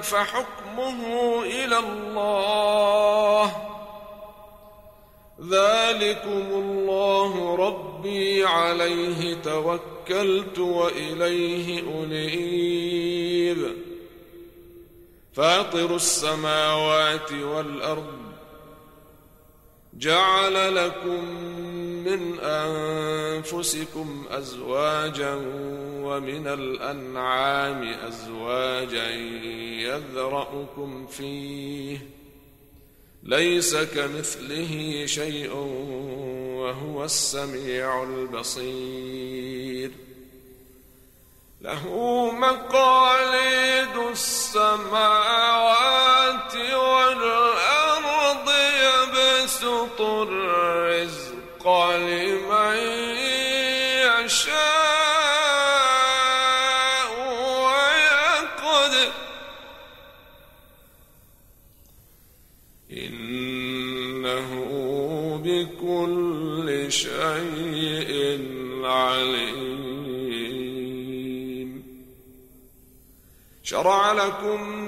فحكمه إلى الله. ذلكم الله ربي عليه توكلت وإليه أنيب. فاطر السماوات والأرض جعل لكم من أنفسكم أزواجا ومن الأنعام أزواجا يذرأكم فيه ليس كمثله شيء وهو السميع البصير له مقاليد السماوات والارض يبسط الرزق لمن يشاء ويقدر. إنه بكل شيء عليم. شرع لكم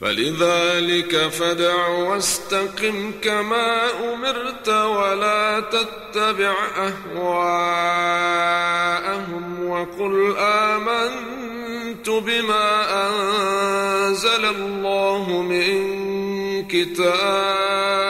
فلذلك فدع واستقم كما أمرت ولا تتبع أهواءهم وقل آمنت بما أنزل الله من كتاب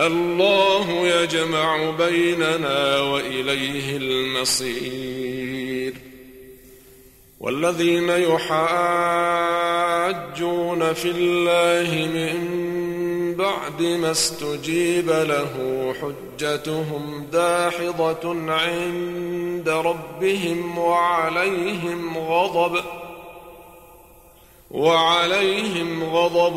الله يجمع بيننا وإليه المصير. والذين يحاجون في الله من بعد ما استجيب له حجتهم داحضة عند ربهم وعليهم غضب وعليهم غضب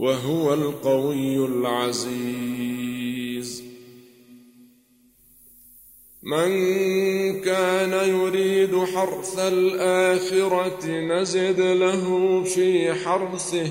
وهو القوي العزيز. من كان يريد حرث الآخرة نزد له في حرثه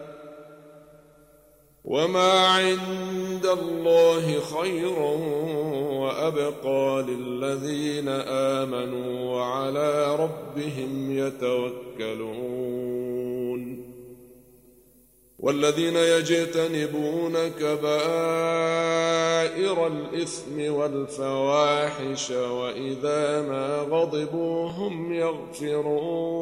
وما عند الله خير وابقى للذين امنوا وعلى ربهم يتوكلون والذين يجتنبون كبائر الاثم والفواحش واذا ما غضبوا هم يغفرون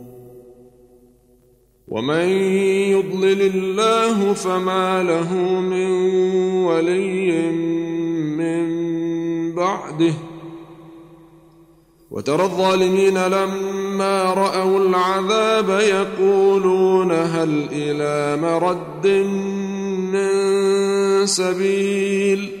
ومن يضلل الله فما له من ولي من بعده وترى الظالمين لما راوا العذاب يقولون هل إلى مرد من سبيل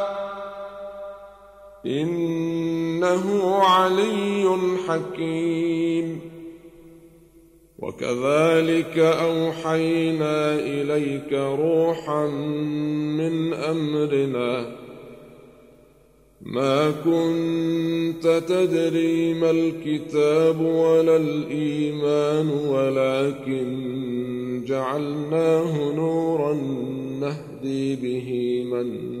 إنه علي حكيم. وكذلك أوحينا إليك روحا من أمرنا. ما كنت تدري ما الكتاب ولا الإيمان ولكن جعلناه نورا نهدي به من